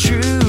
true.